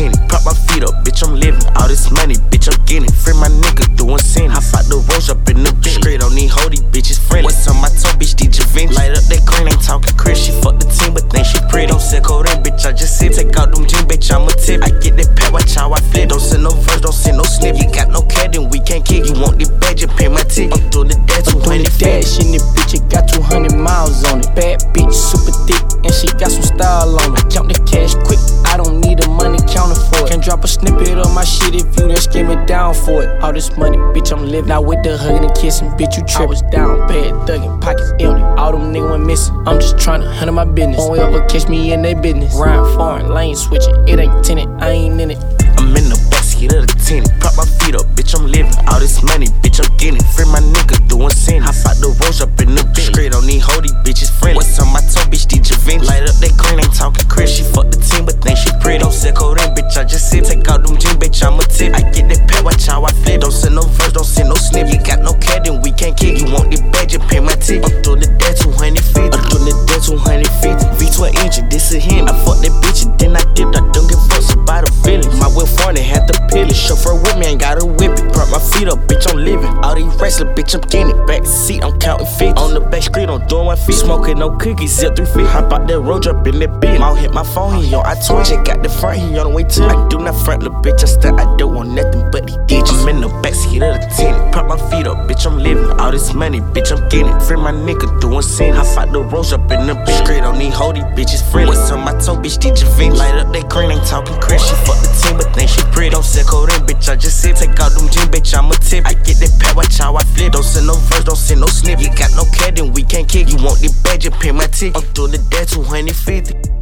tinny. Prop my feet up, bitch, I'm living. All this money, bitch, I'm getting. Free my nigga, doing sin. I fought the Rolls up in the bitch. Straight on these holy bitches, friendly. What's on my toe, bitch, DJ you? Light up that green, ain't talking Chris. She fuck the team, but think she pretty. Don't send codeine, bitch, I just sit. Take out them jeans, bitch, I'm a tip. I get that pet, watch how I flip. Don't send no verse, don't send no snip. You got no cat, then we can't kick. You want the badge, you pay my ticket. Up to the dash, up to the dash. In the bitch, it got 200 miles on it. Bad bitch, super thick, and she got some style on it. I count the cash quick snippet of my shit if you done skimming down for it. All this money, bitch, I'm living out with the hugging and kissing. Bitch, you trip. I was down bad, thugging, pockets empty. All them niggas went missing. I'm just trying to handle my business. Won't ever catch me in their business. Rhyme foreign, lane switching. It ain't tenant, I ain't in it. I'm in the backseat of the tenant. Prop my feet up, bitch, I'm living. All this money, bitch, I'm getting. Free my nigga doing sin. Hop out the Rolls up in the bitch. Straight on these hoe, tip. I get that pet, watch how I flip. Don't send no verse, don't send no snip. You got no cat, then we can't kick. You want the badge, you pay my tip. I'm doing the dead 250. I'm doing the dead 250. V12 engine, this a him. I fuck that bitch, and then I dipped. I don't give fucks about the feelings. My whip funny, had to peel it. Chauffeur with me, ain't gotta whip it. Prop my feet up, bitch, I'm living. All these wrestling, bitch, I'm getting it. Back seat, counting feet. On the back street, I'm doing my feet. Smoking no cookies, zip three feet. Hop out that road, up in that bitch. Mouth hit my phone, he on I told you, got the front, he on the way to. I do not front, little bitch, I stand, I don't want nothing money, bitch, I'm getting it. Free my nigga doing sin. Hop out the Rolls up in the bitch. Straight on these these bitches friendly. What's on my toe, bitch, DJ Vinci. Light up that green, ain't talking Chris. She fuck the team, but think she pretty. Don't sell codeine, bitch, I just sip. Take out them jeans, bitch, I'm a tip. I get that pat, watch how I flip. Don't send no verse, don't send no snip. You got no cat, then we can't kick. You want the badge, you pay my ticket. I'm doing the dead 250.